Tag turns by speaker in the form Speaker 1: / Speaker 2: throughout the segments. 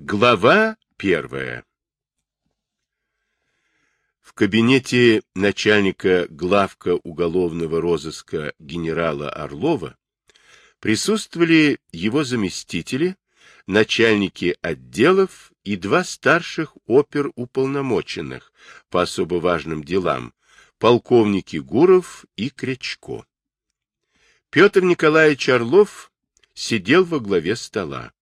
Speaker 1: Глава первая В кабинете начальника главка уголовного розыска генерала Орлова присутствовали его заместители, начальники отделов и два старших оперуполномоченных по особо важным делам, полковники Гуров и Крячко. Петр Николаевич Орлов сидел во главе стола.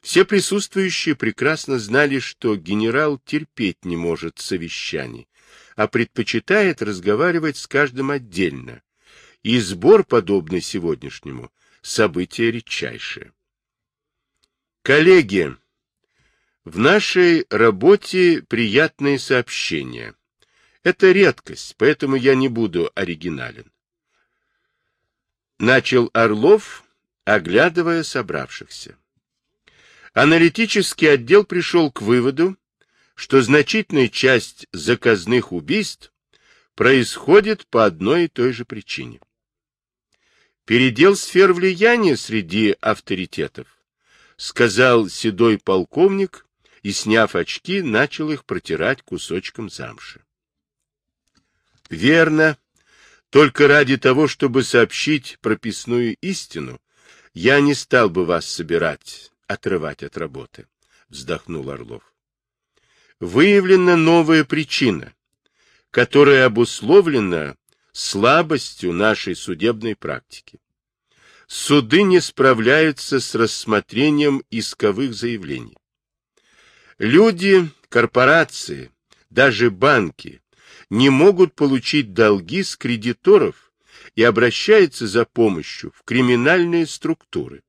Speaker 1: Все присутствующие прекрасно знали, что генерал терпеть не может совещаний, а предпочитает разговаривать с каждым отдельно. И сбор, подобный сегодняшнему, событие редчайшее. Коллеги, в нашей работе приятные сообщения. Это редкость, поэтому я не буду оригинален. Начал Орлов, оглядывая собравшихся. Аналитический отдел пришел к выводу, что значительная часть заказных убийств происходит по одной и той же причине. Передел сфер влияния среди авторитетов, сказал седой полковник и, сняв очки, начал их протирать кусочком замши. Верно. Только ради того, чтобы сообщить прописную истину, я не стал бы вас собирать отрывать от работы, вздохнул Орлов. Выявлена новая причина, которая обусловлена слабостью нашей судебной практики. Суды не справляются с рассмотрением исковых заявлений. Люди, корпорации, даже банки не могут получить долги с кредиторов и обращаются за помощью в криминальные структуры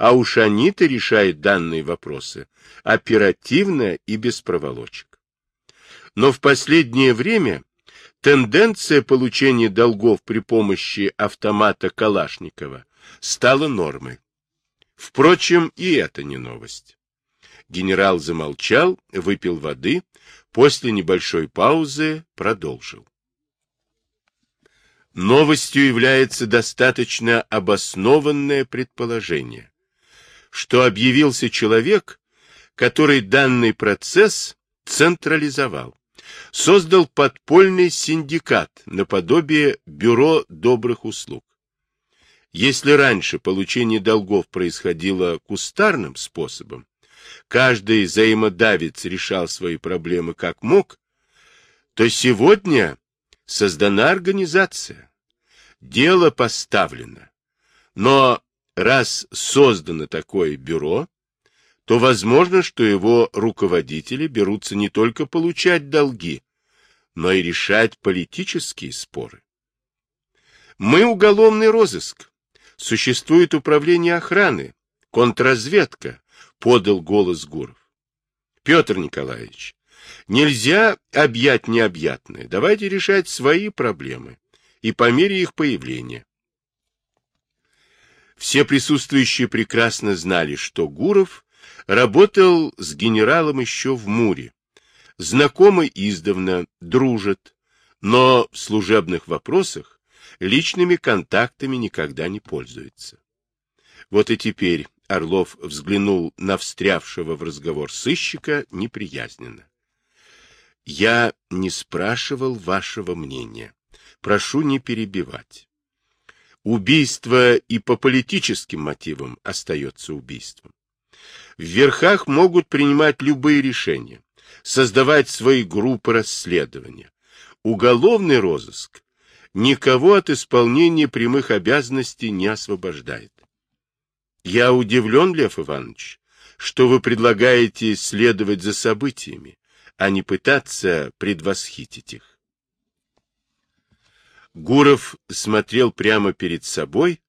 Speaker 1: а уж они-то решают данные вопросы оперативно и без проволочек. Но в последнее время тенденция получения долгов при помощи автомата Калашникова стала нормой. Впрочем, и это не новость. Генерал замолчал, выпил воды, после небольшой паузы продолжил. Новостью является достаточно обоснованное предположение, что объявился человек, который данный процесс централизовал, создал подпольный синдикат наподобие Бюро добрых услуг. Если раньше получение долгов происходило кустарным способом, каждый взаимодавец решал свои проблемы как мог, то сегодня создана организация, дело поставлено, но раз создано такое бюро, то возможно, что его руководители берутся не только получать долги, но и решать политические споры. Мы уголовный розыск. Существует управление охраны, контрразведка, подал голос Гуров. Петр Николаевич, нельзя объять необъятное. Давайте решать свои проблемы и по мере их появления. Все присутствующие прекрасно знали, что Гуров работал с генералом еще в Муре. Знакомы издавна, дружат, но в служебных вопросах личными контактами никогда не пользуется. Вот и теперь Орлов взглянул на встрявшего в разговор сыщика неприязненно. «Я не спрашивал вашего мнения. Прошу не перебивать убийство и по политическим мотивам остается убийством. В верхах могут принимать любые решения, создавать свои группы расследования. Уголовный розыск никого от исполнения прямых обязанностей не освобождает. Я удивлен, Лев Иванович, что вы предлагаете следовать за событиями, а не пытаться предвосхитить их. Гуров смотрел прямо перед собой,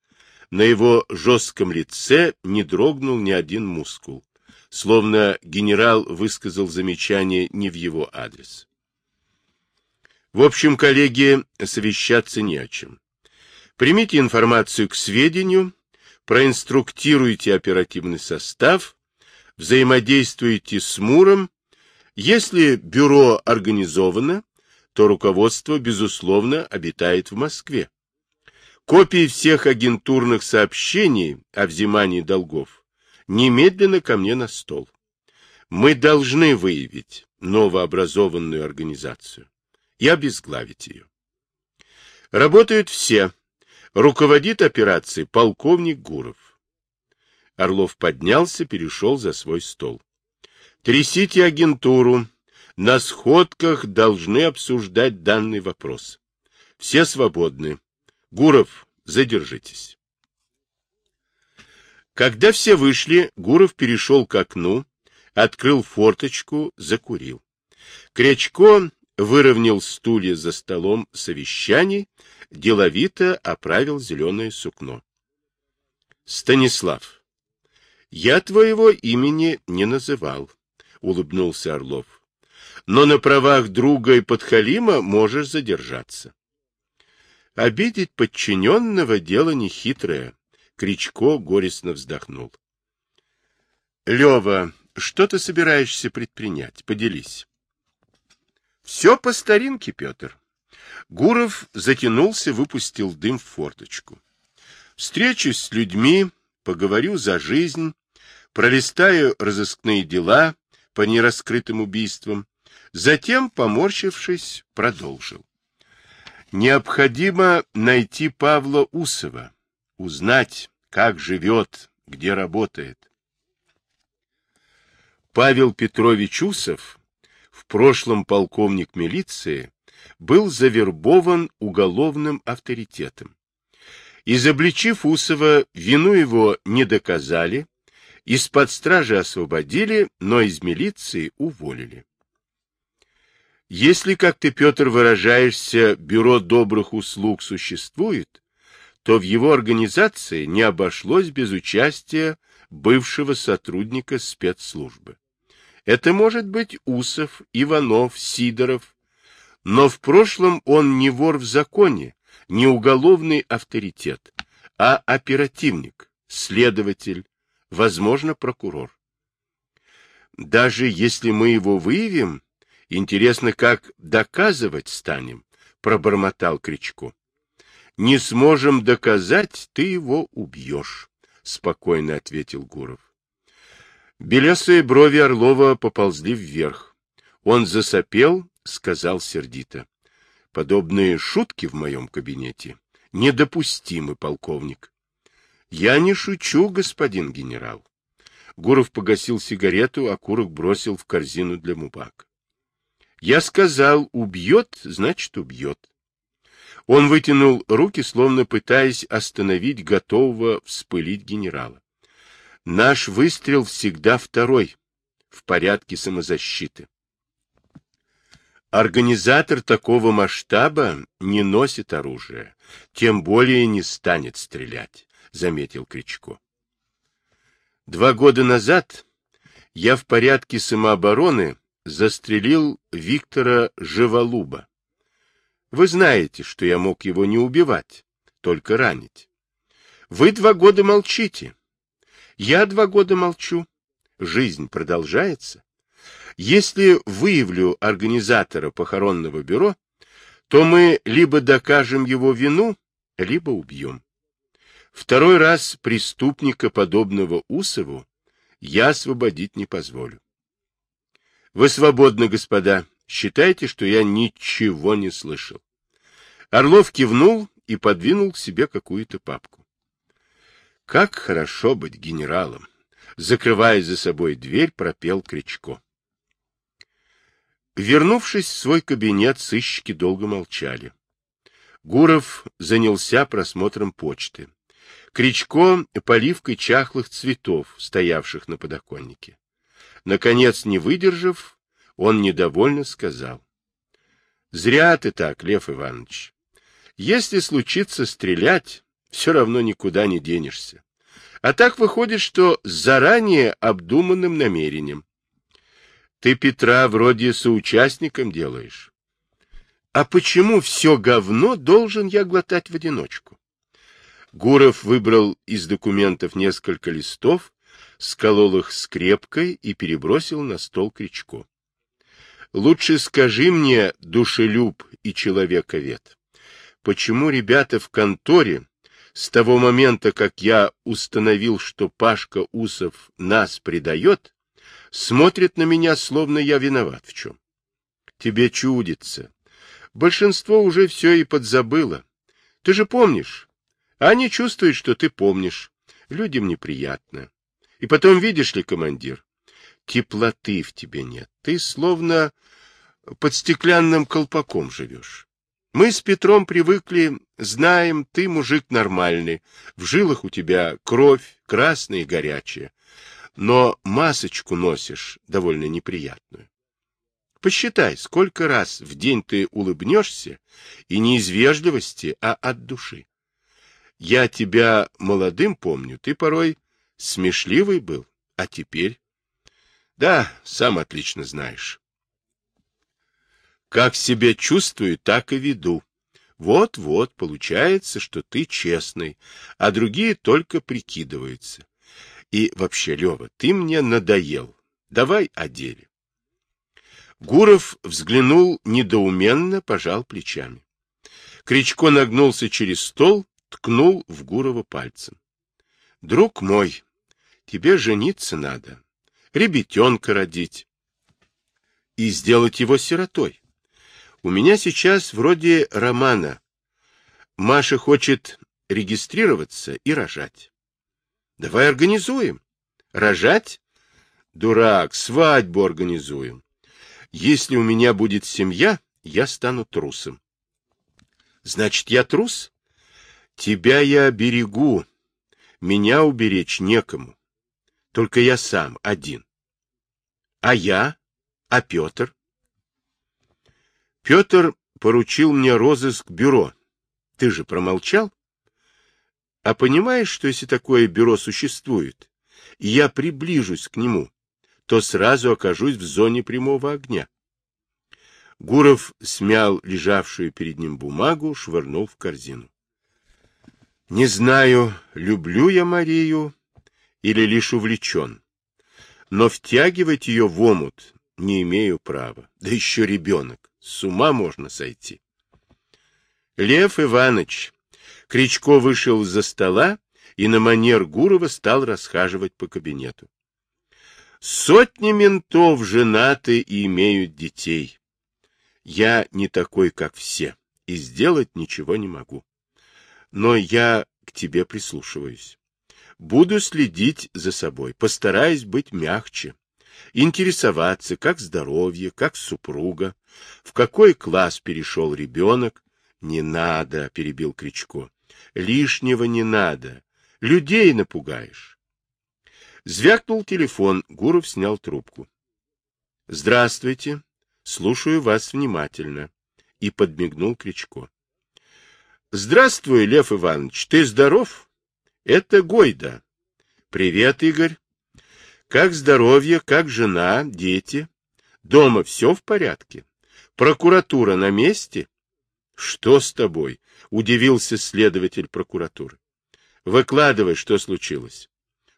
Speaker 1: на его жестком лице не дрогнул ни один мускул, словно генерал высказал замечание не в его адрес. В общем, коллеги, совещаться не о чем. Примите информацию к сведению, проинструктируйте оперативный состав, взаимодействуйте с МУРом. Если бюро организовано, то руководство, безусловно, обитает в Москве. Копии всех агентурных сообщений о взимании долгов немедленно ко мне на стол. Мы должны выявить новообразованную организацию и обезглавить ее. Работают все. Руководит операцией полковник Гуров. Орлов поднялся, перешел за свой стол. Трясите агентуру. На сходках должны обсуждать данный вопрос. Все свободны. Гуров, задержитесь. Когда все вышли, Гуров перешел к окну, открыл форточку, закурил. Крячко выровнял стулья за столом совещаний, деловито оправил зеленое сукно. — Станислав, я твоего имени не называл, — улыбнулся Орлов. — Но на правах друга и подхалима можешь задержаться. Обидеть подчиненного — дело нехитрое. Кричко горестно вздохнул. — Лева, что ты собираешься предпринять? Поделись. — Все по старинке, Петр. Гуров затянулся, выпустил дым в форточку. Встречусь с людьми, поговорю за жизнь, пролистаю разыскные дела по нераскрытым убийствам, затем, поморщившись, продолжил. Необходимо найти Павла Усова, узнать, как живет, где работает. Павел Петрович Усов, в прошлом полковник милиции, был завербован уголовным авторитетом. Изобличив Усова, вину его не доказали, из-под стражи освободили, но из милиции уволили. Если, как ты, Петр, выражаешься, бюро добрых услуг существует, то в его организации не обошлось без участия бывшего сотрудника спецслужбы. Это может быть Усов, Иванов, Сидоров, но в прошлом он не вор в законе, не уголовный авторитет, а оперативник, следователь, возможно, прокурор. Даже если мы его выявим, интересно, как доказывать станем, пробормотал Кричко. Не сможем доказать, ты его убьешь, спокойно ответил Гуров. Белесые брови Орлова поползли вверх. Он засопел, сказал сердито. Подобные шутки в моем кабинете недопустимы, полковник. Я не шучу, господин генерал. Гуров погасил сигарету, а курок бросил в корзину для мубак. Я сказал, убьет, значит, убьет. Он вытянул руки, словно пытаясь остановить готового вспылить генерала. Наш выстрел всегда второй, в порядке самозащиты. Организатор такого масштаба не носит оружие, тем более не станет стрелять. — заметил Кричко. Два года назад я в порядке самообороны застрелил Виктора Живолуба. Вы знаете, что я мог его не убивать, только ранить. Вы два года молчите. Я два года молчу. Жизнь продолжается. Если выявлю организатора похоронного бюро, то мы либо докажем его вину, либо убьем. Второй раз преступника, подобного Усову, я освободить не позволю. Вы свободны, господа. Считайте, что я ничего не слышал. Орлов кивнул и подвинул к себе какую-то папку. Как хорошо быть генералом! Закрывая за собой дверь, пропел Кричко. Вернувшись в свой кабинет, сыщики долго молчали. Гуров занялся просмотром почты. Кричко поливкой чахлых цветов, стоявших на подоконнике. Наконец, не выдержав, он недовольно сказал. — Зря ты так, Лев Иванович. Если случится стрелять, все равно никуда не денешься. А так выходит, что с заранее обдуманным намерением. Ты Петра вроде соучастником делаешь. А почему все говно должен я глотать в одиночку? Гуров выбрал из документов несколько листов, сколол их скрепкой и перебросил на стол Кричко. Лучше скажи мне, душелюб и человековед, почему ребята в конторе с того момента, как я установил, что Пашка Усов нас предает, Смотрят на меня, словно я виноват в чем. Тебе чудится. Большинство уже все и подзабыло. Ты же помнишь. Они чувствуют, что ты помнишь. Людям неприятно. И потом, видишь ли, командир, теплоты в тебе нет. Ты словно под стеклянным колпаком живешь. Мы с Петром привыкли, знаем, ты мужик нормальный, в жилах у тебя кровь красная и горячая, но масочку носишь довольно неприятную. Посчитай, сколько раз в день ты улыбнешься, и не из вежливости, а от души. Я тебя молодым помню, ты порой смешливый был, а теперь... Да, сам отлично знаешь. Как себя чувствую, так и веду. Вот-вот, получается, что ты честный, а другие только прикидываются. И вообще, Лева, ты мне надоел. Давай о деле. Гуров взглянул недоуменно, пожал плечами. Кричко нагнулся через стол, ткнул в Гурова пальцем. — Друг мой, тебе жениться надо, ребятенка родить и сделать его сиротой. У меня сейчас вроде романа. Маша хочет регистрироваться и рожать. Давай организуем. Рожать? Дурак, свадьбу организуем. Если у меня будет семья, я стану трусом. Значит, я трус? Тебя я берегу. Меня уберечь некому. Только я сам, один. А я? А Петр? Петр поручил мне розыск бюро. Ты же промолчал? А понимаешь, что если такое бюро существует, и я приближусь к нему, то сразу окажусь в зоне прямого огня? Гуров смял лежавшую перед ним бумагу, швырнул в корзину. Не знаю, люблю я Марию или лишь увлечен, но втягивать ее в омут не имею права, да еще ребенок. С ума можно сойти. Лев Иванович. Кричко вышел из-за стола и на манер Гурова стал расхаживать по кабинету. Сотни ментов женаты и имеют детей. Я не такой, как все, и сделать ничего не могу. Но я к тебе прислушиваюсь. Буду следить за собой, постараюсь быть мягче, интересоваться, как здоровье, как супруга, в какой класс перешел ребенок. Не надо, перебил Кричко. Лишнего не надо. Людей напугаешь. Звякнул телефон, Гуров снял трубку. Здравствуйте, слушаю вас внимательно. И подмигнул Кричко. Здравствуй, Лев Иванович, ты здоров? Это Гойда. Привет, Игорь. Как здоровье, как жена, дети? Дома все в порядке? Прокуратура на месте? Что с тобой? Удивился следователь прокуратуры. Выкладывай, что случилось.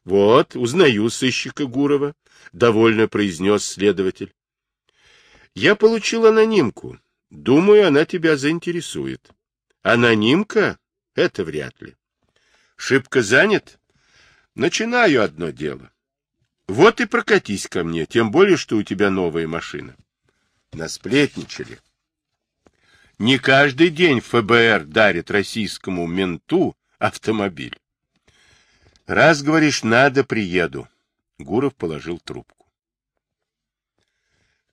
Speaker 1: Вот, узнаю сыщика Гурова, довольно произнес следователь. Я получил анонимку. Думаю, она тебя заинтересует. Анонимка? Это вряд ли. Шибко занят? Начинаю одно дело. Вот и прокатись ко мне, тем более, что у тебя новая машина. Насплетничали. Не каждый день ФБР дарит российскому менту автомобиль. Раз, говоришь, надо, приеду. Гуров положил трубку.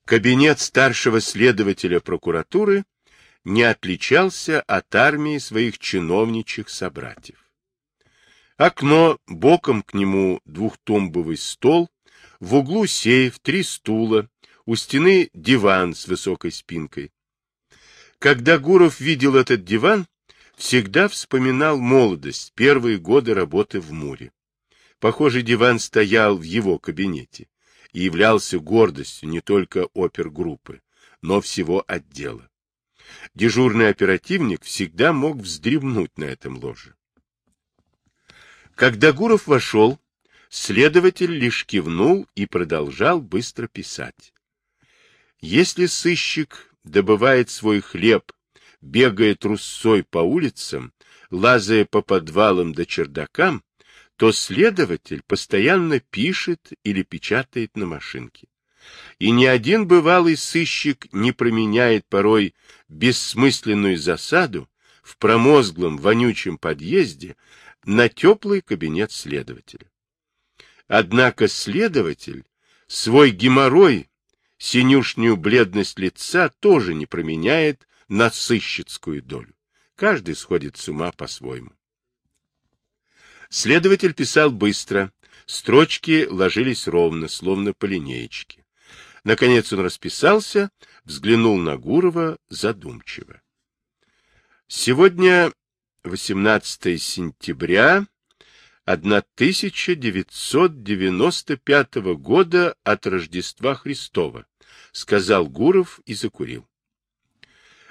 Speaker 1: Кабинет старшего следователя прокуратуры не отличался от армии своих чиновничьих собратьев. Окно, боком к нему двухтумбовый стол, в углу сейф, три стула, у стены диван с высокой спинкой. Когда Гуров видел этот диван, всегда вспоминал молодость, первые годы работы в Муре. Похоже, диван стоял в его кабинете и являлся гордостью не только опергруппы, но всего отдела. Дежурный оперативник всегда мог вздремнуть на этом ложе. Когда Гуров вошел, следователь лишь кивнул и продолжал быстро писать. Если сыщик добывает свой хлеб, бегая трусцой по улицам, лазая по подвалам да чердакам, то следователь постоянно пишет или печатает на машинке. И ни один бывалый сыщик не променяет порой бессмысленную засаду в промозглом вонючем подъезде на теплый кабинет следователя. Однако следователь свой геморрой, синюшнюю бледность лица тоже не променяет на сыщицкую долю. Каждый сходит с ума по-своему. Следователь писал быстро, строчки ложились ровно, словно по линеечке. Наконец он расписался, взглянул на Гурова задумчиво. Сегодня 18 сентября 1995 года от Рождества Христова, сказал Гуров и закурил.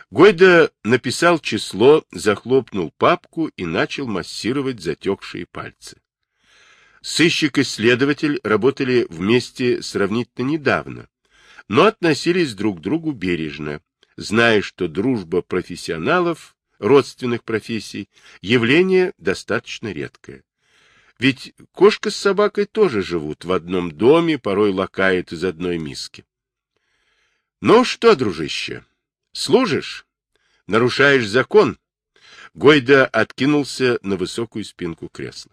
Speaker 1: Гойда написал число, захлопнул папку и начал массировать затекшие пальцы. Сыщик и следователь работали вместе сравнительно недавно, но относились друг к другу бережно, зная, что дружба профессионалов, родственных профессий, явление достаточно редкое. Ведь кошка с собакой тоже живут в одном доме, порой лакают из одной миски. Ну что, дружище, Служишь? Нарушаешь закон? Гойда откинулся на высокую спинку кресла.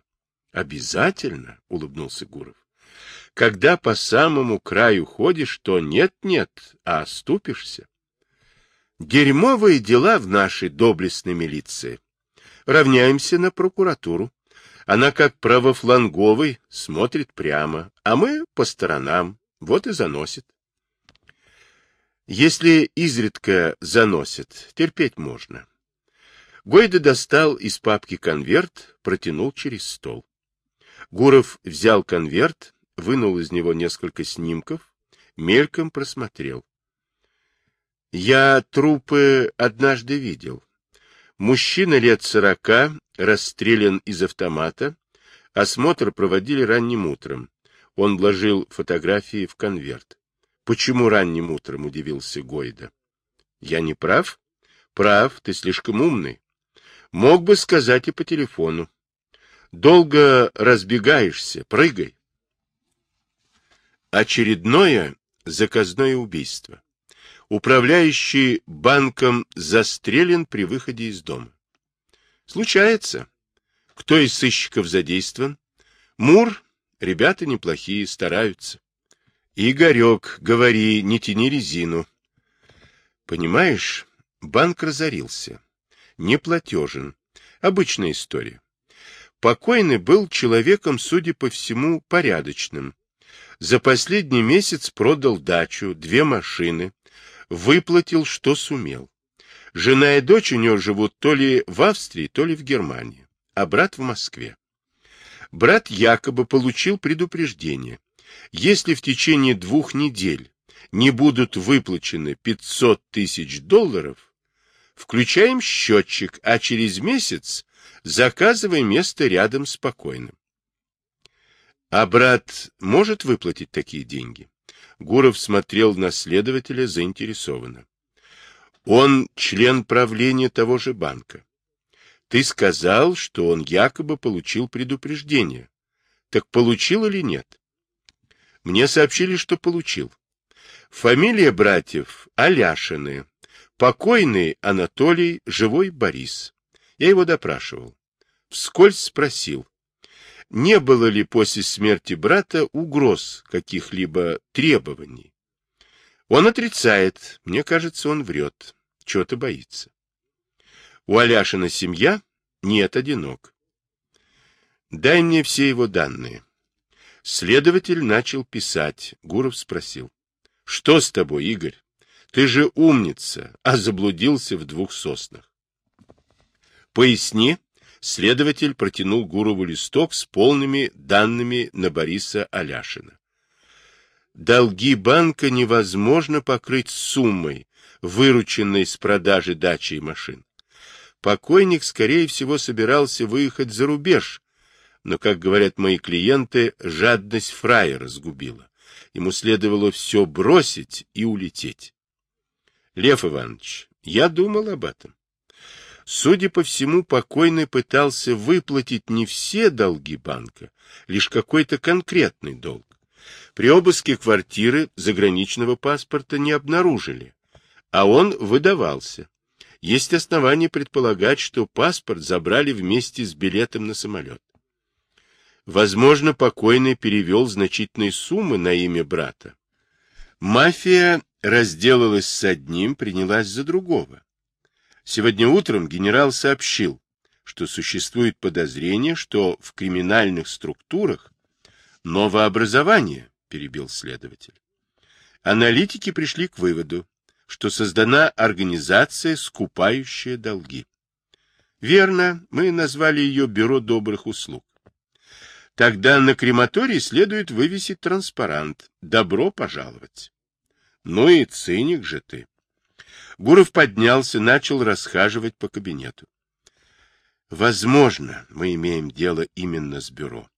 Speaker 1: Обязательно, улыбнулся Гуров. Когда по самому краю ходишь, то нет-нет, а оступишься. Дерьмовые дела в нашей доблестной милиции. Равняемся на прокуратуру. Она как правофланговый смотрит прямо, а мы по сторонам. Вот и заносит. Если изредка заносит, терпеть можно. Гойда достал из папки конверт, протянул через стол. Гуров взял конверт, вынул из него несколько снимков, мельком просмотрел. Я трупы однажды видел. Мужчина лет сорока, расстрелян из автомата. Осмотр проводили ранним утром. Он вложил фотографии в конверт. Почему ранним утром, удивился Гойда. Я не прав? Прав, ты слишком умный. Мог бы сказать и по телефону. Долго разбегаешься, прыгай. Очередное заказное убийство. Управляющий банком застрелен при выходе из дома. Случается. Кто из сыщиков задействован? Мур. Ребята неплохие, стараются. Игорек, говори, не тяни резину. Понимаешь, банк разорился. Неплатежен. Обычная история. Покойный был человеком, судя по всему, порядочным. За последний месяц продал дачу, две машины, выплатил, что сумел. Жена и дочь у него живут то ли в Австрии, то ли в Германии, а брат в Москве. Брат якобы получил предупреждение. Если в течение двух недель не будут выплачены 500 тысяч долларов, включаем счетчик, а через месяц заказываем место рядом с покойным. А брат может выплатить такие деньги? Гуров смотрел на следователя заинтересованно. Он член правления того же банка. Ты сказал, что он якобы получил предупреждение. Так получил или нет? Мне сообщили, что получил. Фамилия братьев Аляшины. Покойный Анатолий, живой Борис. Я его допрашивал. Вскользь спросил, не было ли после смерти брата угроз каких-либо требований. Он отрицает. Мне кажется, он врет. Чего-то боится. У Аляшина семья? Нет, одинок. Дай мне все его данные. Следователь начал писать. Гуров спросил. — Что с тобой, Игорь? Ты же умница, а заблудился в двух соснах. — Поясни. Следователь протянул Гурову листок с полными данными на Бориса Аляшина. Долги банка невозможно покрыть суммой, вырученной с продажи дачи и машин. Покойник, скорее всего, собирался выехать за рубеж, но, как говорят мои клиенты, жадность фраера сгубила. Ему следовало все бросить и улететь. Лев Иванович, я думал об этом. Судя по всему, покойный пытался выплатить не все долги банка, лишь какой-то конкретный долг. При обыске квартиры заграничного паспорта не обнаружили, а он выдавался. Есть основания предполагать, что паспорт забрали вместе с билетом на самолет. Возможно, покойный перевел значительные суммы на имя брата. Мафия разделалась с одним, принялась за другого. Сегодня утром генерал сообщил, что существует подозрение, что в криминальных структурах новообразование, перебил следователь. Аналитики пришли к выводу, что создана организация, скупающая долги. Верно, мы назвали ее Бюро добрых услуг. Тогда на крематории следует вывесить транспарант «Добро пожаловать». Ну и циник же ты. Гуров поднялся, начал расхаживать по кабинету. Возможно, мы имеем дело именно с бюро.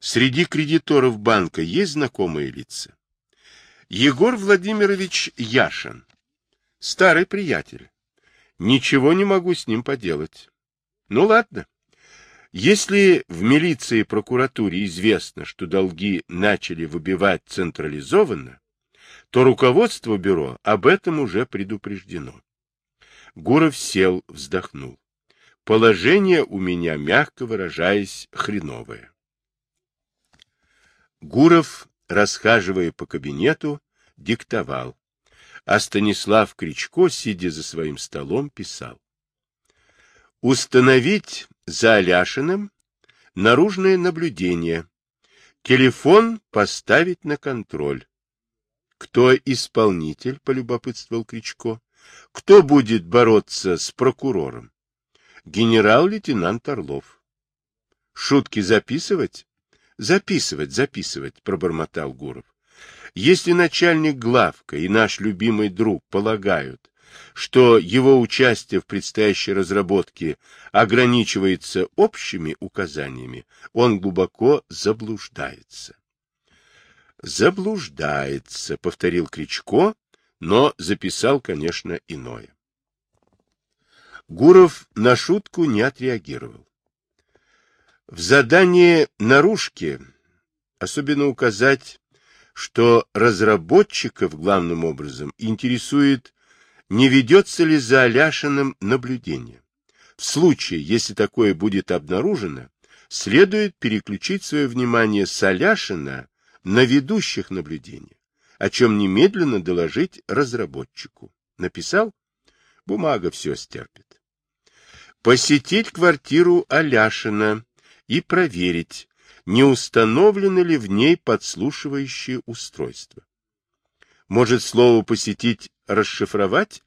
Speaker 1: Среди кредиторов банка есть знакомые лица? Егор Владимирович Яшин. Старый приятель. Ничего не могу с ним поделать. Ну ладно. Если в милиции и прокуратуре известно, что долги начали выбивать централизованно, то руководство бюро об этом уже предупреждено. Гуров сел, вздохнул. Положение у меня, мягко выражаясь, хреновое. Гуров, расхаживая по кабинету, диктовал, а Станислав Кричко, сидя за своим столом, писал. Установить за Аляшиным наружное наблюдение. Телефон поставить на контроль. Кто исполнитель, полюбопытствовал Кричко. Кто будет бороться с прокурором? Генерал-лейтенант Орлов. Шутки записывать? Записывать, записывать, пробормотал Гуров. Если начальник главка и наш любимый друг полагают, что его участие в предстоящей разработке ограничивается общими указаниями, он глубоко заблуждается. Заблуждается, повторил Кричко, но записал, конечно, иное. Гуров на шутку не отреагировал. В задании наружки особенно указать, что разработчиков главным образом интересует, не ведется ли за Аляшиным наблюдение. В случае, если такое будет обнаружено, следует переключить свое внимание с Аляшина на ведущих наблюдения, о чем немедленно доложить разработчику. Написал? Бумага все стерпит. Посетить квартиру Аляшина и проверить, не установлено ли в ней подслушивающее устройство. Может, слово «посетить» расшифровать?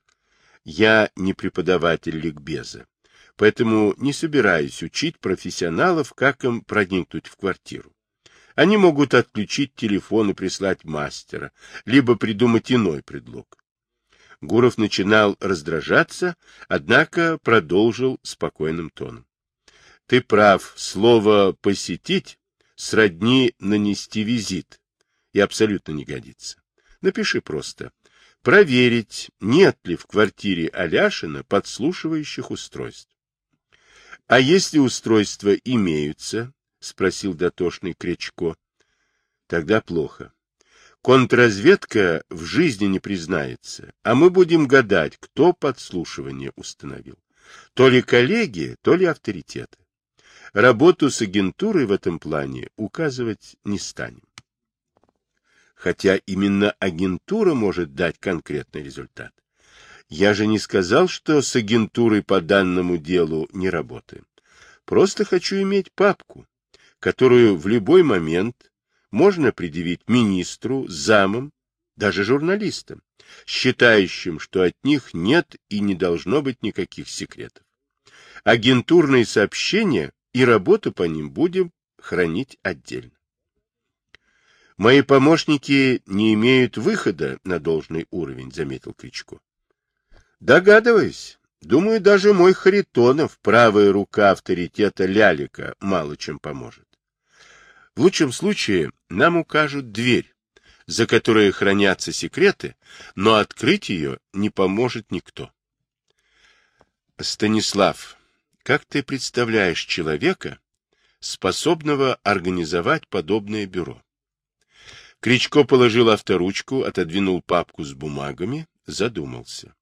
Speaker 1: Я не преподаватель ликбеза, поэтому не собираюсь учить профессионалов, как им проникнуть в квартиру. Они могут отключить телефон и прислать мастера, либо придумать иной предлог. Гуров начинал раздражаться, однако продолжил спокойным тоном. Ты прав, слово «посетить» сродни нанести визит и абсолютно не годится. Напиши просто. Проверить, нет ли в квартире Аляшина подслушивающих устройств. А если устройства имеются, — спросил дотошный Кречко. — Тогда плохо. Контрразведка в жизни не признается, а мы будем гадать, кто подслушивание установил. То ли коллеги, то ли авторитеты. Работу с агентурой в этом плане указывать не станем. Хотя именно агентура может дать конкретный результат. Я же не сказал, что с агентурой по данному делу не работаем. Просто хочу иметь папку, которую в любой момент можно предъявить министру, замам, даже журналистам, считающим, что от них нет и не должно быть никаких секретов. Агентурные сообщения и работу по ним будем хранить отдельно. Мои помощники не имеют выхода на должный уровень, заметил Кричко. Догадываюсь. Думаю, даже мой Харитонов, правая рука авторитета Лялика, мало чем поможет. В лучшем случае нам укажут дверь, за которой хранятся секреты, но открыть ее не поможет никто. Станислав, как ты представляешь человека, способного организовать подобное бюро? Кричко положил авторучку, отодвинул папку с бумагами, задумался.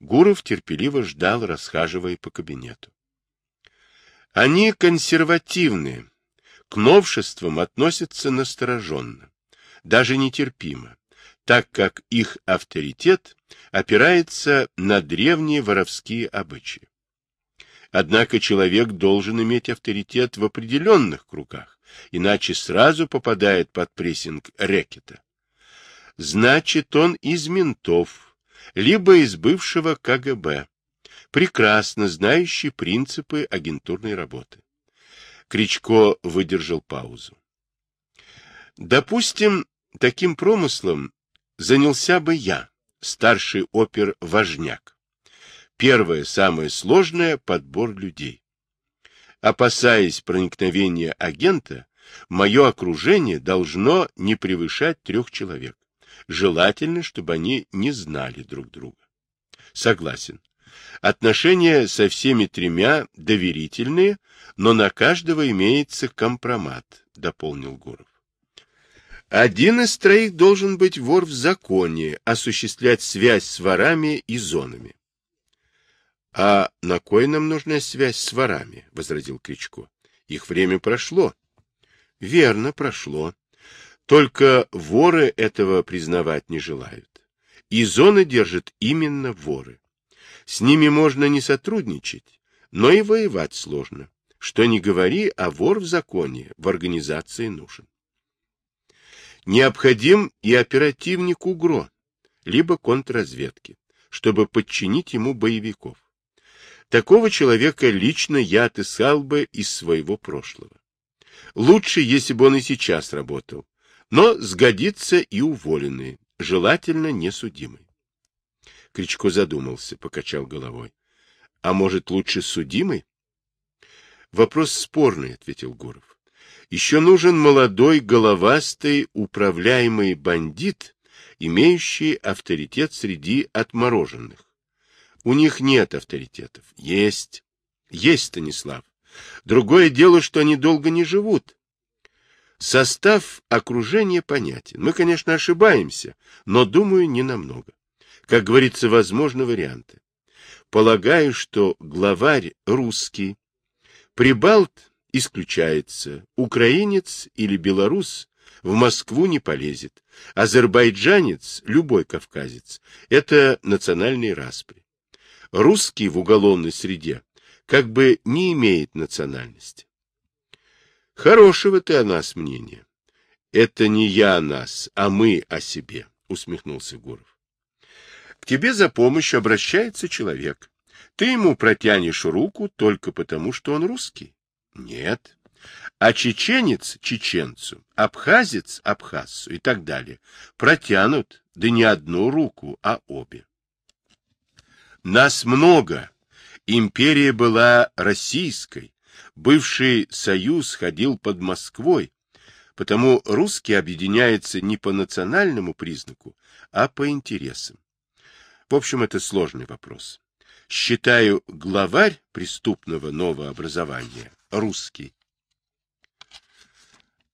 Speaker 1: Гуров терпеливо ждал, расхаживая по кабинету. Они консервативны, к новшествам относятся настороженно, даже нетерпимо, так как их авторитет опирается на древние воровские обычаи. Однако человек должен иметь авторитет в определенных кругах, иначе сразу попадает под прессинг рэкета. Значит, он из ментов, либо из бывшего КГБ, прекрасно знающий принципы агентурной работы. Кричко выдержал паузу. Допустим, таким промыслом занялся бы я, старший опер-важняк. Первое, самое сложное – подбор людей. Опасаясь проникновения агента, мое окружение должно не превышать трех человек. Желательно, чтобы они не знали друг друга. Согласен. Отношения со всеми тремя доверительные, но на каждого имеется компромат, дополнил Гуров. Один из троих должен быть вор в законе, осуществлять связь с ворами и зонами. — А на кой нам нужна связь с ворами? — возразил Кричко. — Их время прошло. — Верно, прошло. Только воры этого признавать не желают. И зоны держат именно воры. С ними можно не сотрудничать, но и воевать сложно. Что не говори, а вор в законе в организации нужен. Необходим и оперативник УГРО, либо контрразведки, чтобы подчинить ему боевиков. Такого человека лично я отыскал бы из своего прошлого. Лучше, если бы он и сейчас работал, но сгодится и уволенный, желательно несудимый. Кричко задумался, покачал головой. — А может, лучше судимый? — Вопрос спорный, — ответил Гуров. — Еще нужен молодой, головастый, управляемый бандит, имеющий авторитет среди отмороженных. У них нет авторитетов. Есть. Есть, Станислав. Другое дело, что они долго не живут. Состав окружения понятен. Мы, конечно, ошибаемся, но, думаю, не намного. Как говорится, возможны варианты. Полагаю, что главарь русский, прибалт исключается, украинец или белорус в Москву не полезет, азербайджанец, любой кавказец, это национальные распри. Русский в уголовной среде как бы не имеет национальности. Хорошего ты о нас мнения. Это не я о нас, а мы о себе, усмехнулся Гуров. К тебе за помощью обращается человек. Ты ему протянешь руку только потому, что он русский? Нет. А чеченец чеченцу, абхазец абхазцу и так далее протянут, да не одну руку, а обе. Нас много. Империя была российской. Бывший союз ходил под Москвой. Потому русские объединяются не по национальному признаку, а по интересам. В общем, это сложный вопрос. Считаю, главарь преступного нового образования русский.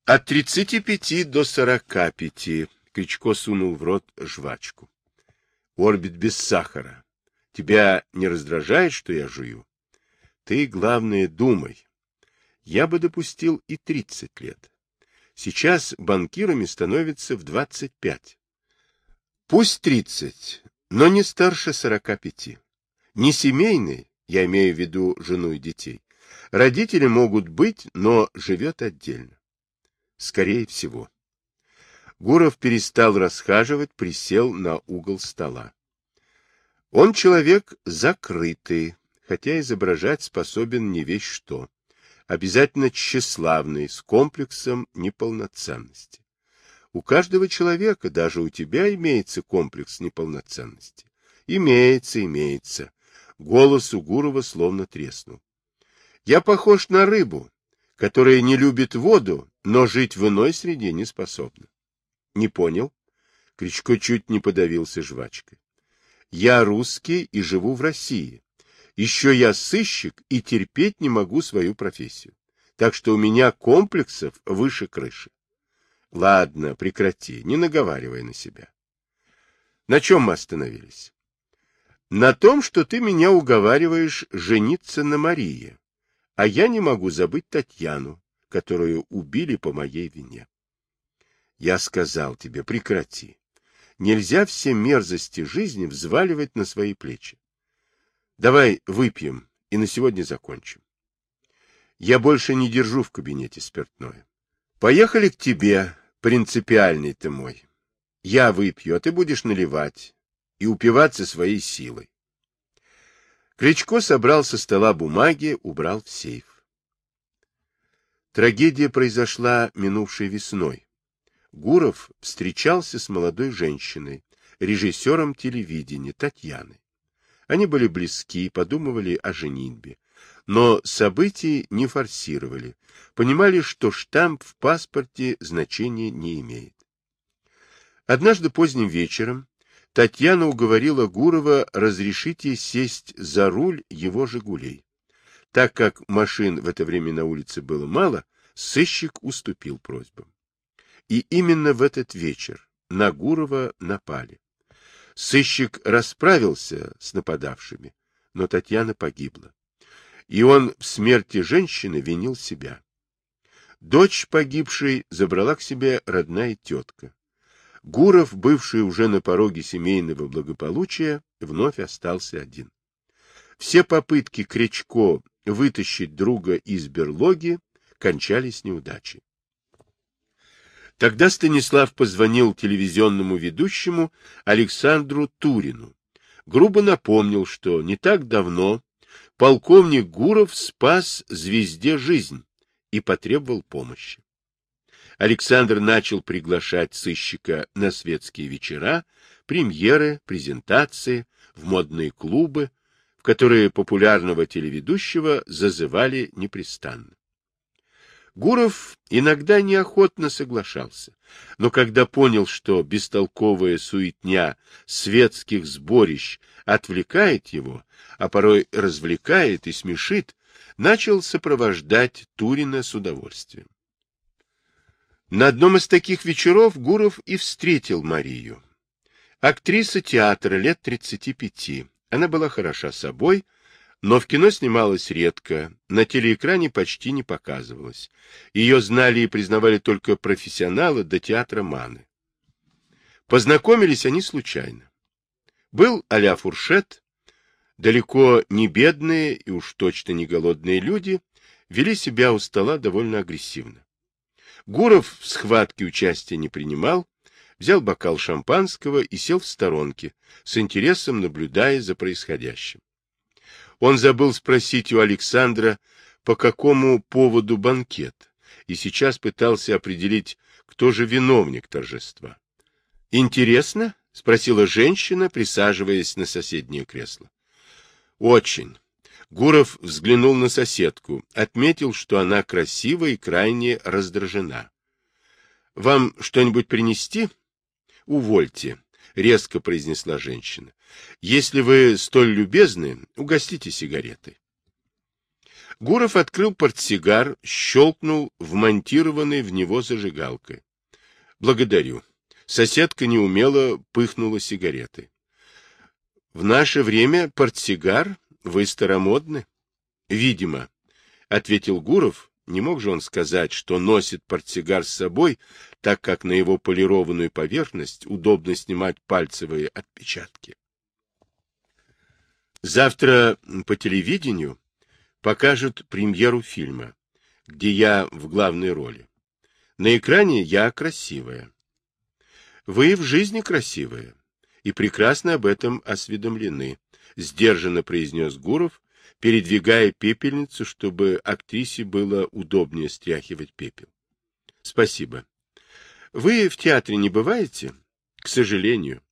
Speaker 1: От 35 до 45 Кричко сунул в рот жвачку. Орбит без сахара. Тебя не раздражает, что я жую? Ты, главное, думай. Я бы допустил и 30 лет. Сейчас банкирами становятся в 25. Пусть 30, но не старше сорока пяти. Не семейный, я имею в виду жену и детей. Родители могут быть, но живет отдельно. Скорее всего. Гуров перестал расхаживать, присел на угол стола. Он человек закрытый, хотя изображать способен не весь что. Обязательно тщеславный, с комплексом неполноценности. У каждого человека, даже у тебя, имеется комплекс неполноценности. Имеется, имеется. Голос у Гурова словно треснул. Я похож на рыбу, которая не любит воду, но жить в иной среде не способна. Не понял? Кричко чуть не подавился жвачкой. Я русский и живу в России. Еще я сыщик и терпеть не могу свою профессию. Так что у меня комплексов выше крыши. Ладно, прекрати, не наговаривай на себя. На чем мы остановились? На том, что ты меня уговариваешь жениться на Марии, а я не могу забыть Татьяну, которую убили по моей вине. Я сказал тебе, прекрати. Нельзя все мерзости жизни взваливать на свои плечи. Давай выпьем и на сегодня закончим. Я больше не держу в кабинете спиртное. Поехали к тебе, принципиальный ты мой. Я выпью, а ты будешь наливать и упиваться своей силой. Кричко собрал со стола бумаги, убрал в сейф. Трагедия произошла минувшей весной. Гуров встречался с молодой женщиной, режиссером телевидения Татьяной. Они были близки, подумывали о женитьбе, но событий не форсировали, понимали, что штамп в паспорте значения не имеет. Однажды поздним вечером Татьяна уговорила Гурова разрешить ей сесть за руль его «Жигулей». Так как машин в это время на улице было мало, сыщик уступил просьбам. И именно в этот вечер на Гурова напали. Сыщик расправился с нападавшими, но Татьяна погибла. И он в смерти женщины винил себя. Дочь погибшей забрала к себе родная тетка. Гуров, бывший уже на пороге семейного благополучия, вновь остался один. Все попытки Кричко вытащить друга из берлоги кончались неудачей. Тогда Станислав позвонил телевизионному ведущему Александру Турину. Грубо напомнил, что не так давно полковник Гуров спас звезде жизнь и потребовал помощи. Александр начал приглашать сыщика на светские вечера, премьеры, презентации, в модные клубы, в которые популярного телеведущего зазывали непрестанно. Гуров иногда неохотно соглашался, но когда понял, что бестолковая суетня светских сборищ отвлекает его, а порой развлекает и смешит, начал сопровождать Турина с удовольствием. На одном из таких вечеров Гуров и встретил Марию. Актриса театра лет 35. Она была хороша собой, но в кино снималась редко, на телеэкране почти не показывалась. Ее знали и признавали только профессионалы до театра Маны. Познакомились они случайно. Был а фуршет, далеко не бедные и уж точно не голодные люди вели себя у стола довольно агрессивно. Гуров в схватке участия не принимал, взял бокал шампанского и сел в сторонке, с интересом наблюдая за происходящим. Он забыл спросить у Александра, по какому поводу банкет, и сейчас пытался определить, кто же виновник торжества. «Интересно?» — спросила женщина, присаживаясь на соседнее кресло. «Очень. Гуров взглянул на соседку, отметил, что она красива и крайне раздражена. — Вам что-нибудь принести? — Увольте, — резко произнесла женщина. — Если вы столь любезны, угостите сигареты. Гуров открыл портсигар, щелкнул вмонтированной в него зажигалкой. — Благодарю. Соседка неумело пыхнула сигареты. — В наше время портсигар вы старомодны? Видимо, ответил Гуров. Не мог же он сказать, что носит портсигар с собой, так как на его полированную поверхность удобно снимать пальцевые отпечатки. Завтра по телевидению покажут премьеру фильма, где я в главной роли. На экране я красивая. Вы в жизни красивая и прекрасно об этом осведомлены. — сдержанно произнес Гуров, передвигая пепельницу, чтобы актрисе было удобнее стряхивать пепел. — Спасибо. — Вы в театре не бываете? — К сожалению.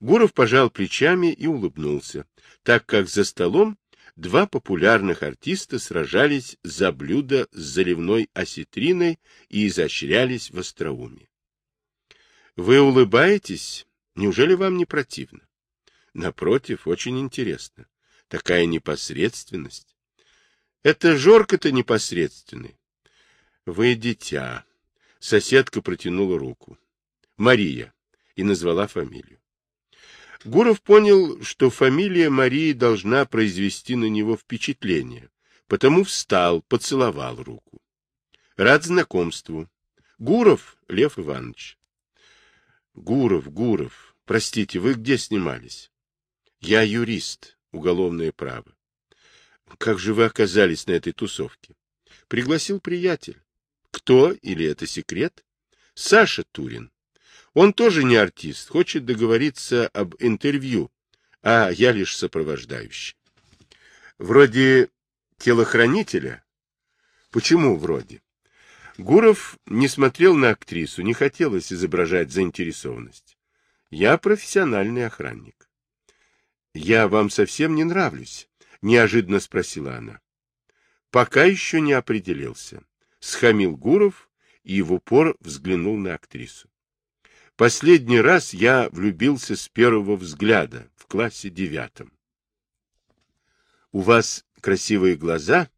Speaker 1: Гуров пожал плечами и улыбнулся, так как за столом два популярных артиста сражались за блюдо с заливной осетриной и изощрялись в остроумии. — Вы улыбаетесь? Неужели вам не противно? Напротив, очень интересно. Такая непосредственность. Это Жорка-то непосредственный. Вы дитя. Соседка протянула руку. Мария. И назвала фамилию. Гуров понял, что фамилия Марии должна произвести на него впечатление, потому встал, поцеловал руку. Рад знакомству. Гуров Лев Иванович. Гуров, Гуров, простите, вы где снимались? Я юрист, уголовное право. Как же вы оказались на этой тусовке? Пригласил приятель. Кто или это секрет? Саша Турин. Он тоже не артист, хочет договориться об интервью, а я лишь сопровождающий. Вроде телохранителя? Почему вроде? Гуров не смотрел на актрису, не хотелось изображать заинтересованность. Я профессиональный охранник. Я вам совсем не нравлюсь, неожиданно спросила она. Пока еще не определился. Схамил Гуров и в упор взглянул на актрису. Последний раз я влюбился с первого взгляда в классе девятом. У вас красивые глаза,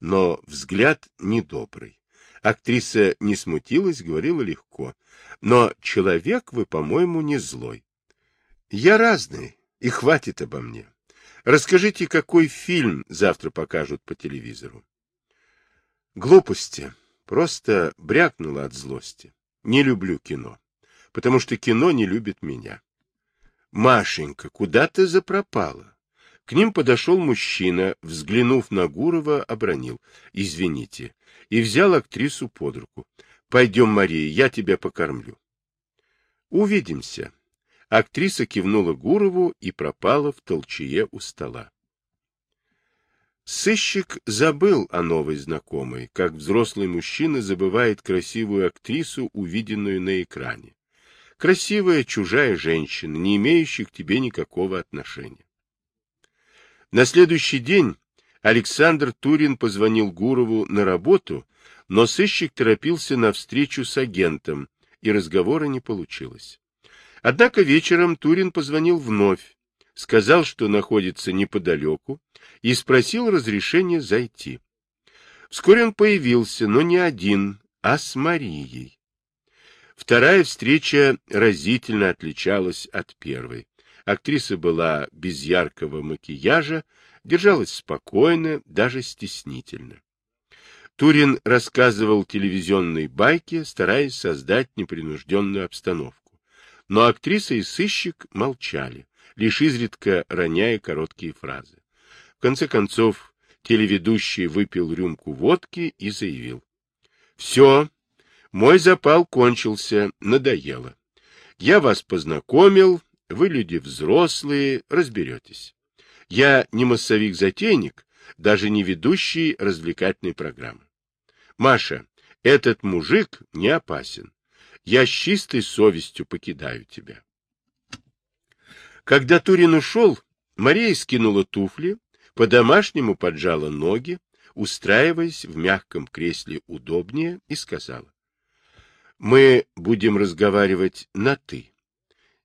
Speaker 1: но взгляд недобрый. Актриса не смутилась, говорила легко. Но человек вы, по-моему, не злой. Я разный, и хватит обо мне. Расскажите, какой фильм завтра покажут по телевизору? Глупости. Просто брякнула от злости. Не люблю кино, потому что кино не любит меня. Машенька, куда ты запропала? К ним подошел мужчина, взглянув на Гурова, обронил. Извините. И взял актрису под руку. Пойдем, Мария, я тебя покормлю. Увидимся. Актриса кивнула Гурову и пропала в толчее у стола. Сыщик забыл о новой знакомой, как взрослый мужчина забывает красивую актрису, увиденную на экране. Красивая чужая женщина, не имеющая к тебе никакого отношения. На следующий день Александр Турин позвонил Гурову на работу, но сыщик торопился на встречу с агентом, и разговора не получилось. Однако вечером Турин позвонил вновь, сказал, что находится неподалеку, и спросил разрешения зайти. Вскоре он появился, но не один, а с Марией. Вторая встреча разительно отличалась от первой. Актриса была без яркого макияжа, держалась спокойно, даже стеснительно. Турин рассказывал телевизионные байки, стараясь создать непринужденную обстановку. Но актриса и сыщик молчали, лишь изредка роняя короткие фразы. В конце концов, телеведущий выпил рюмку водки и заявил. — Все, мой запал кончился, надоело. Я вас познакомил, вы люди взрослые, разберетесь. Я не массовик-затейник, даже не ведущий развлекательной программы. Маша, этот мужик не опасен. Я с чистой совестью покидаю тебя. Когда Турин ушел, Мария скинула туфли, по-домашнему поджала ноги, устраиваясь в мягком кресле удобнее, и сказала. — Мы будем разговаривать на «ты».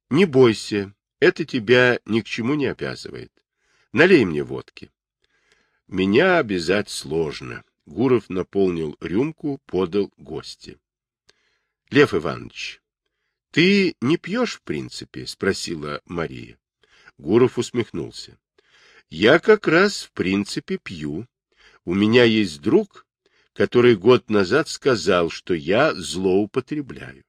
Speaker 1: Не бойся, это тебя ни к чему не обязывает. Налей мне водки. Меня обязать сложно. Гуров наполнил рюмку, подал гости. Лев Иванович, ты не пьешь в принципе? Спросила Мария. Гуров усмехнулся. Я как раз в принципе пью. У меня есть друг, который год назад сказал, что я злоупотребляю.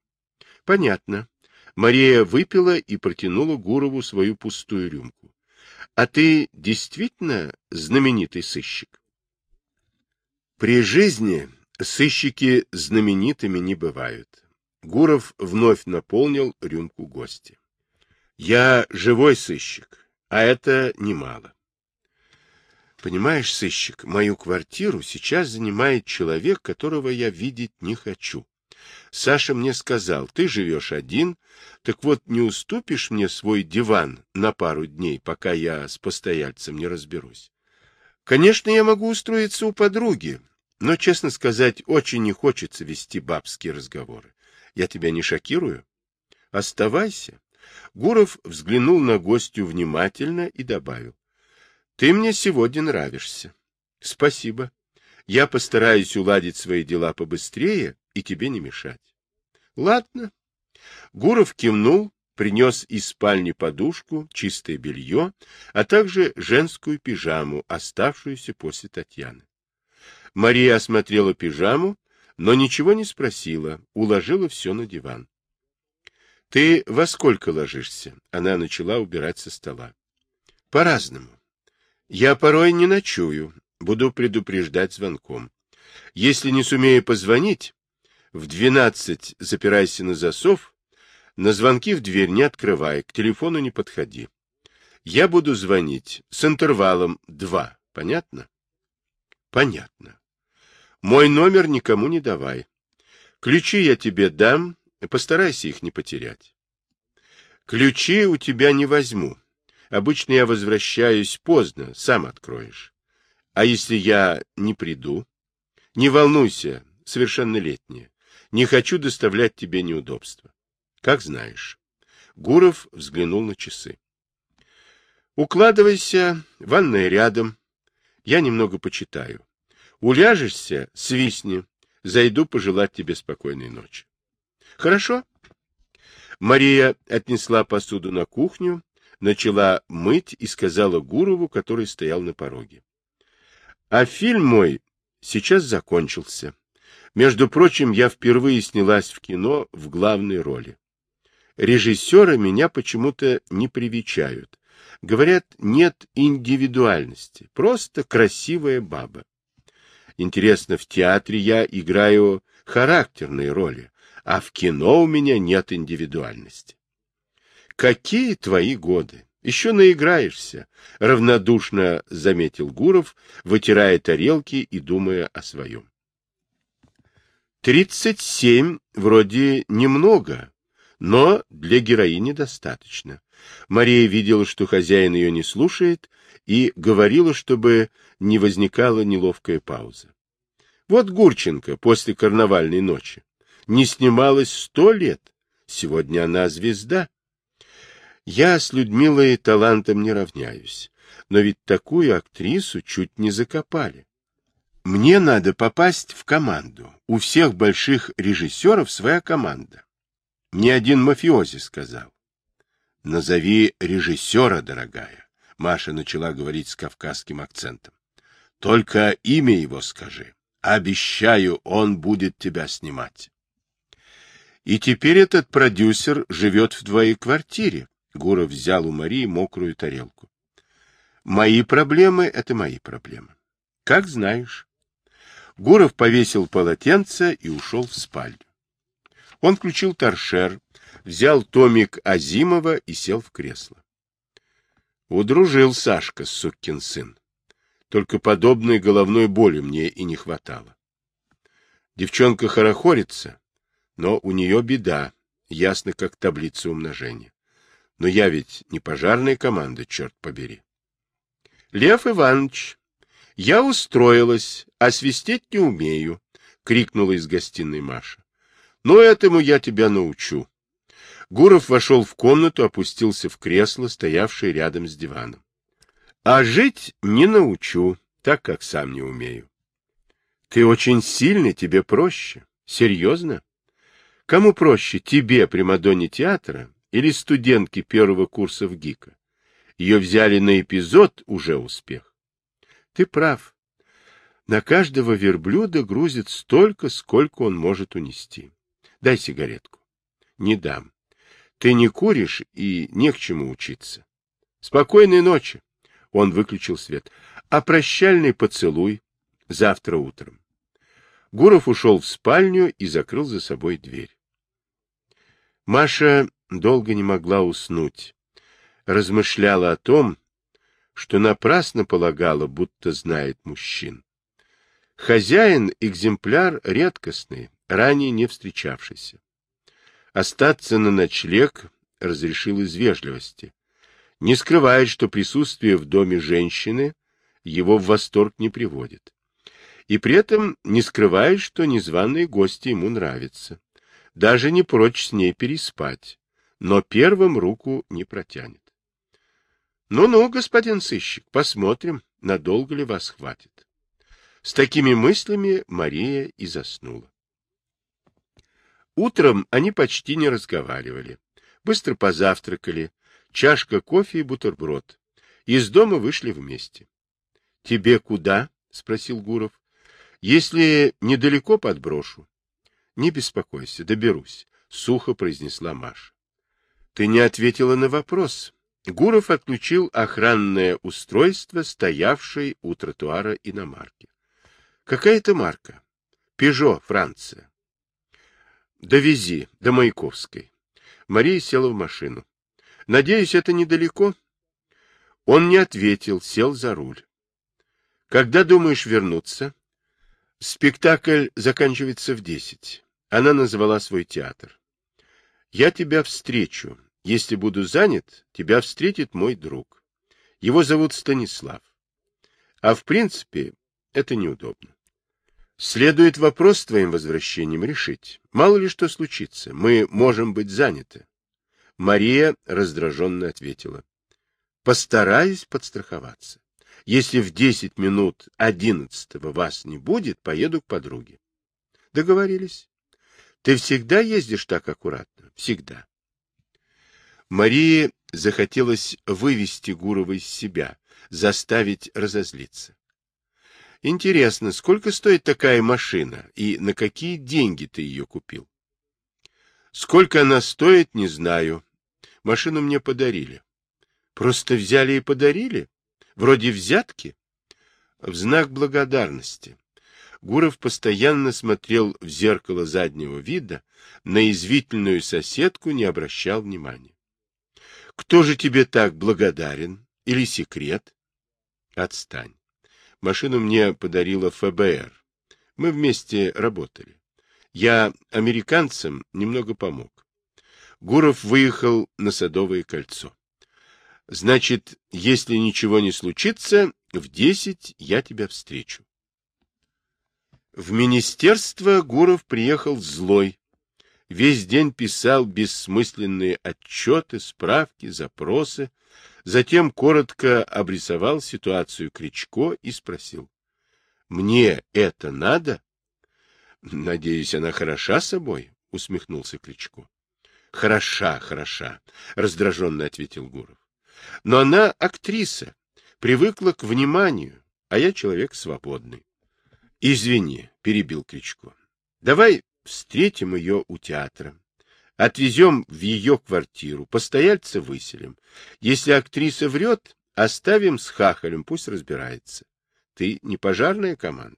Speaker 1: Понятно. Мария выпила и протянула Гурову свою пустую рюмку. — А ты действительно знаменитый сыщик? При жизни сыщики знаменитыми не бывают. Гуров вновь наполнил рюмку гостя. — Я живой сыщик, а это немало. Понимаешь, сыщик, мою квартиру сейчас занимает человек, которого я видеть не хочу. Саша мне сказал, ты живешь один, так вот не уступишь мне свой диван на пару дней, пока я с постояльцем не разберусь. Конечно, я могу устроиться у подруги, но, честно сказать, очень не хочется вести бабские разговоры. Я тебя не шокирую? Оставайся. Гуров взглянул на гостю внимательно и добавил. Ты мне сегодня нравишься. Спасибо. Я постараюсь уладить свои дела побыстрее и тебе не мешать. Ладно. Гуров кивнул, принес из спальни подушку, чистое белье, а также женскую пижаму, оставшуюся после Татьяны. Мария осмотрела пижаму, но ничего не спросила, уложила все на диван. — Ты во сколько ложишься? — она начала убирать со стола. — По-разному. Я порой не ночую, буду предупреждать звонком. Если не сумею позвонить, в двенадцать запирайся на засов, на звонки в дверь не открывай, к телефону не подходи. Я буду звонить с интервалом два, понятно? Понятно. Мой номер никому не давай. Ключи я тебе дам, постарайся их не потерять. Ключи у тебя не возьму. Обычно я возвращаюсь поздно, сам откроешь. А если я не приду? Не волнуйся, совершеннолетняя. Не хочу доставлять тебе неудобства. Как знаешь. Гуров взглянул на часы. Укладывайся, ванная рядом. Я немного почитаю. Уляжешься, свистни. Зайду пожелать тебе спокойной ночи. Хорошо? Мария отнесла посуду на кухню, начала мыть и сказала Гурову, который стоял на пороге. А фильм мой сейчас закончился. Между прочим, я впервые снялась в кино в главной роли. Режиссеры меня почему-то не привечают. Говорят, нет индивидуальности, просто красивая баба. Интересно, в театре я играю характерные роли, а в кино у меня нет индивидуальности. Какие твои годы? Еще наиграешься, — равнодушно заметил Гуров, вытирая тарелки и думая о своем. Тридцать семь вроде немного, но для героини достаточно. Мария видела, что хозяин ее не слушает, и говорила, чтобы не возникала неловкая пауза. Вот Гурченко после карнавальной ночи. Не снималась сто лет. Сегодня она звезда. Я с Людмилой талантом не равняюсь, но ведь такую актрису чуть не закопали. Мне надо попасть в команду. У всех больших режиссеров своя команда. Ни один мафиози сказал. Назови режиссера, дорогая. Маша начала говорить с кавказским акцентом. Только имя его скажи. Обещаю, он будет тебя снимать. И теперь этот продюсер живет в твоей квартире, Гуров взял у Марии мокрую тарелку. Мои проблемы — это мои проблемы. Как знаешь. Гуров повесил полотенце и ушел в спальню. Он включил торшер, взял томик Азимова и сел в кресло. Удружил Сашка, сукин сын. Только подобной головной боли мне и не хватало. Девчонка хорохорится, но у нее беда, ясно как таблица умножения. Но я ведь не пожарная команда, черт побери. Лев Иванович, я устроилась, а свистеть не умею, крикнула из гостиной Маша. Но этому я тебя научу. Гуров вошел в комнату, опустился в кресло, стоявшее рядом с диваном. А жить не научу, так как сам не умею. Ты очень сильный, тебе проще. Серьезно? Кому проще, тебе, Примадонне театра, или студентки первого курса в ГИКа. Ее взяли на эпизод, уже успех. Ты прав. На каждого верблюда грузит столько, сколько он может унести. Дай сигаретку. Не дам. Ты не куришь и не к чему учиться. Спокойной ночи. Он выключил свет. А прощальный поцелуй завтра утром. Гуров ушел в спальню и закрыл за собой дверь. Маша долго не могла уснуть. Размышляла о том, что напрасно полагала, будто знает мужчин. Хозяин — экземпляр редкостный, ранее не встречавшийся. Остаться на ночлег разрешил из вежливости. Не скрывает, что присутствие в доме женщины его в восторг не приводит. И при этом не скрывает, что незваные гости ему нравятся. Даже не прочь с ней переспать но первым руку не протянет. Ну-ну, господин сыщик, посмотрим, надолго ли вас хватит. С такими мыслями Мария и заснула. Утром они почти не разговаривали. Быстро позавтракали, чашка кофе и бутерброд. Из дома вышли вместе. — Тебе куда? — спросил Гуров. — Если недалеко подброшу. — Не беспокойся, доберусь, — сухо произнесла Маша. — Ты не ответила на вопрос. Гуров отключил охранное устройство, стоявшее у тротуара иномарки. — Какая это марка? — Пежо, Франция. — Довези до Маяковской. Мария села в машину. — Надеюсь, это недалеко? Он не ответил, сел за руль. — Когда думаешь вернуться? — Спектакль заканчивается в десять. Она назвала свой театр. — Я тебя встречу. Если буду занят, тебя встретит мой друг. Его зовут Станислав. А в принципе, это неудобно. Следует вопрос с твоим возвращением решить. Мало ли что случится, мы можем быть заняты. Мария раздраженно ответила. Постараюсь подстраховаться. Если в десять минут одиннадцатого вас не будет, поеду к подруге. Договорились. Ты всегда ездишь так аккуратно? Всегда. Марии захотелось вывести Гурова из себя, заставить разозлиться. Интересно, сколько стоит такая машина и на какие деньги ты ее купил? Сколько она стоит, не знаю. Машину мне подарили. Просто взяли и подарили? Вроде взятки? В знак благодарности. Гуров постоянно смотрел в зеркало заднего вида, на извительную соседку не обращал внимания. Кто же тебе так благодарен? Или секрет? Отстань. Машину мне подарила ФБР. Мы вместе работали. Я американцам немного помог. Гуров выехал на Садовое кольцо. Значит, если ничего не случится, в десять я тебя встречу. В министерство Гуров приехал злой. Весь день писал бессмысленные отчеты, справки, запросы. Затем коротко обрисовал ситуацию Кричко и спросил. — Мне это надо? — Надеюсь, она хороша собой? — усмехнулся Кричко. — Хороша, хороша, — раздраженно ответил Гуров. — Но она актриса, привыкла к вниманию, а я человек свободный. — Извини, — перебил Кричко. — Давай встретим ее у театра. Отвезем в ее квартиру, постояльца выселим. Если актриса врет, оставим с хахалем, пусть разбирается. Ты не пожарная команда.